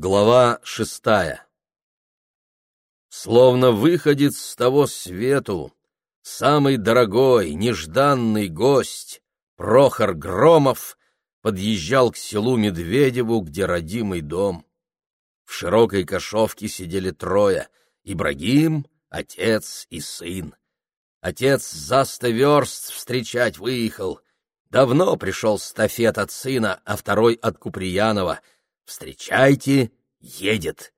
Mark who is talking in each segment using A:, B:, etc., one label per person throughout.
A: Глава шестая Словно выходит с того свету, самый дорогой, нежданный гость, Прохор Громов, подъезжал к селу Медведеву, где родимый дом. В широкой кошовке сидели трое — Ибрагим, отец и сын. Отец за сто верст встречать выехал. Давно пришел стафет от сына, а второй от Куприянова — Встречайте, едет.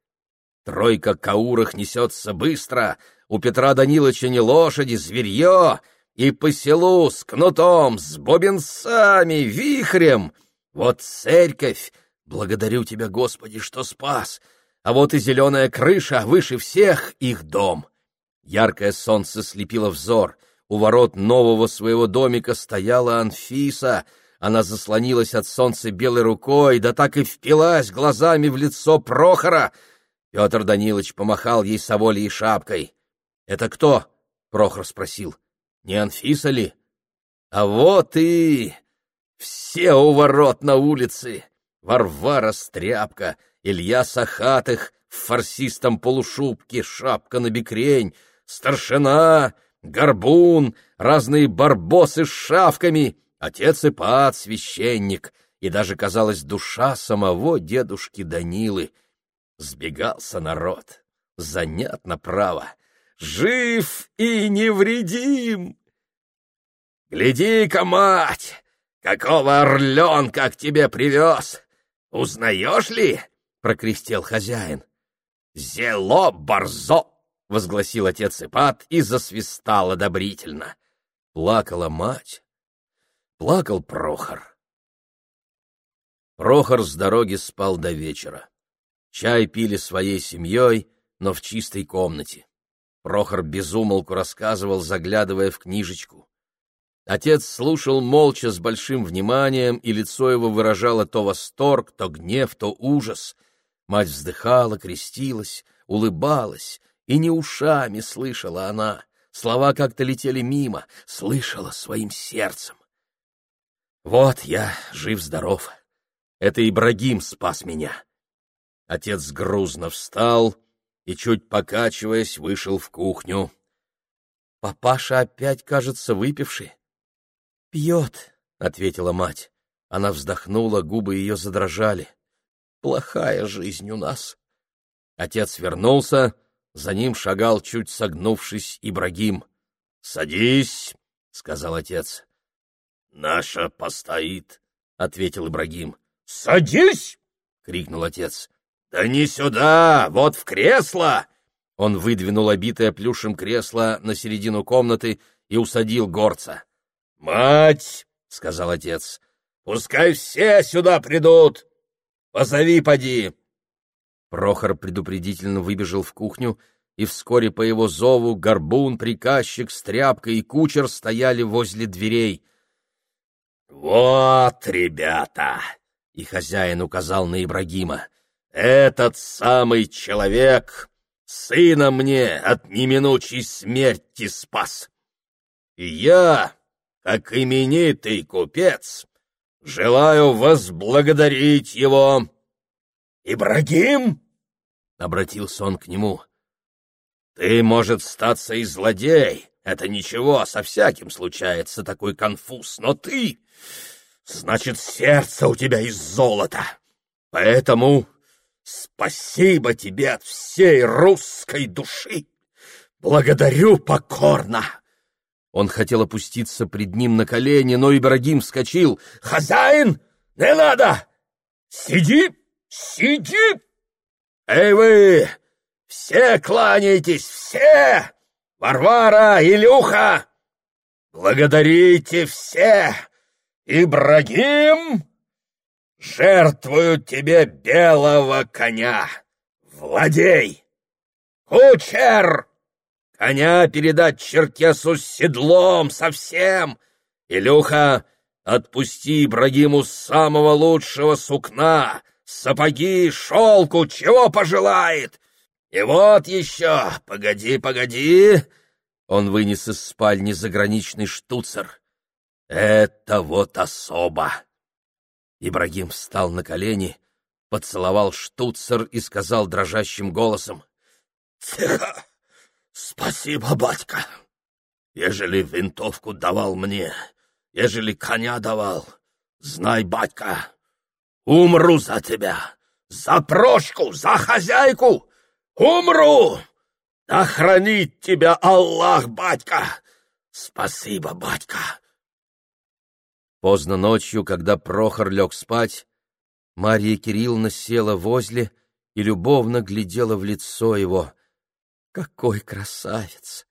A: Тройка каурах несется быстро, у Петра Даниловича не лошади, зверье, и по селу с кнутом, с бобенцами, вихрем. Вот церковь, благодарю тебя, Господи, что спас, а вот и зеленая крыша, выше всех их дом. Яркое солнце слепило взор, у ворот нового своего домика стояла Анфиса — она заслонилась от солнца белой рукой, да так и впилась глазами в лицо Прохора. Петр Данилович помахал ей совольей шапкой. — Это кто? — Прохор спросил. — Не Анфиса ли? — А вот и... Все у ворот на улице. Варвара Стряпка, Илья Сахатых в фарсистом полушубке, шапка на бекрень, старшина, горбун, разные барбосы с шавками — Отец Ипат, священник, и даже, казалось, душа самого дедушки Данилы. Сбегался народ. Занятно право. Жив и невредим! Гляди-ка, мать! Какого орленка к тебе привез! Узнаешь ли? — прокряхтел хозяин. «Зело борзо!» — возгласил отец Ипат и засвистал одобрительно. Плакала мать, Плакал Прохор. Прохор с дороги спал до вечера. Чай пили своей семьей, но в чистой комнате. Прохор безумолку рассказывал, заглядывая в книжечку. Отец слушал молча с большим вниманием, и лицо его выражало то восторг, то гнев, то ужас. Мать вздыхала, крестилась, улыбалась, и не ушами слышала она. Слова как-то летели мимо, слышала своим сердцем. Вот я жив-здоров. Это Ибрагим спас меня. Отец грузно встал и, чуть покачиваясь, вышел в кухню. Папаша опять, кажется, выпивший. — Пьет, — ответила мать. Она вздохнула, губы ее задрожали. — Плохая жизнь у нас. Отец вернулся, за ним шагал, чуть согнувшись, Ибрагим. — Садись, — сказал отец. «Наша постоит», — ответил Ибрагим. «Садись!» — крикнул отец. «Да не сюда, вот в кресло!» Он выдвинул обитое плюшем кресло на середину комнаты и усадил горца. «Мать!» — сказал отец. «Пускай все сюда придут! Позови, поди!» Прохор предупредительно выбежал в кухню, и вскоре по его зову горбун, приказчик, стряпка и кучер стояли возле дверей. «Вот, ребята!» — и хозяин указал на Ибрагима. «Этот самый человек сына мне от неминучей смерти спас. И я, как именитый купец, желаю возблагодарить его». «Ибрагим?» — обратился он к нему. «Ты, может, статься и злодей, это ничего, со всяким случается такой конфуз, но ты Значит, сердце у тебя из золота. Поэтому спасибо тебе от всей русской души. Благодарю покорно. Он хотел опуститься пред ним на колени, но Ибрагим вскочил. «Хозяин, не надо! Сиди, сиди! Эй вы, все кланяйтесь, все! Варвара, Илюха! Благодарите все!» «Ибрагим, жертвую тебе белого коня! Владей! Кучер! Коня передать Черкесу с седлом совсем! Илюха, отпусти Ибрагиму самого лучшего сукна, сапоги, шелку, чего пожелает! И вот еще, погоди, погоди!» Он вынес из спальни заграничный штуцер — это вот особо. Ибрагим встал на колени, поцеловал штуцер и сказал дрожащим голосом.
B: — Тихо! Спасибо, батька! Ежели винтовку давал мне, ежели коня давал, знай, батька, умру за тебя, за прошку, за хозяйку, умру! Да хранит тебя Аллах, батька! Спасибо, батька!
A: Поздно ночью, когда Прохор лег спать, Марья Кирилловна села возле и любовно глядела в лицо его. Какой красавец!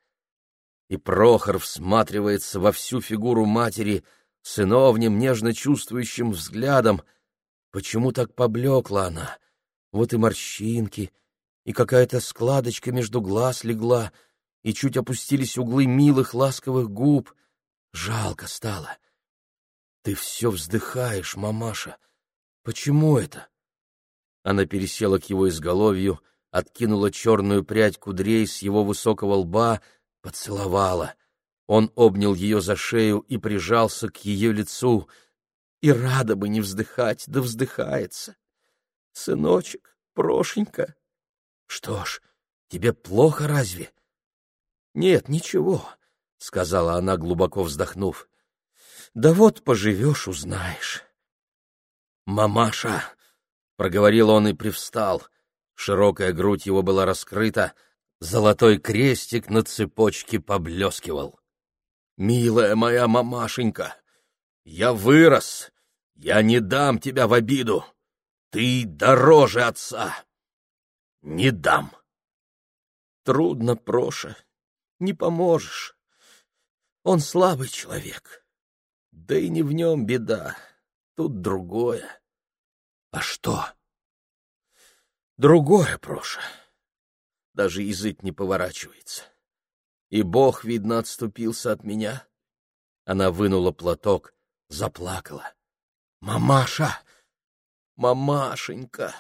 A: И Прохор всматривается во всю фигуру матери сыновним, нежно чувствующим взглядом. Почему так поблекла она? Вот и морщинки, и какая-то складочка между глаз легла, и чуть опустились углы милых ласковых губ. Жалко стало. Ты все вздыхаешь, мамаша. Почему это? Она пересела к его изголовью, откинула черную прядь кудрей с его высокого лба, поцеловала. Он обнял ее за шею и прижался к ее лицу. И рада бы не вздыхать, да вздыхается. Сыночек, Прошенька. Что ж, тебе плохо разве? Нет, ничего, — сказала она, глубоко вздохнув. Да вот поживешь, узнаешь. «Мамаша!» — проговорил он и привстал. Широкая грудь его была раскрыта, золотой крестик на цепочке поблескивал. «Милая моя мамашенька, я вырос, я не дам тебя в обиду. Ты дороже отца. Не дам». «Трудно, Проша, не поможешь. Он слабый человек. Да и не в нем беда, тут другое. А что? Другое, Проша. Даже язык не поворачивается. И Бог, видно, отступился от меня. Она вынула платок, заплакала. «Мамаша! Мамашенька!»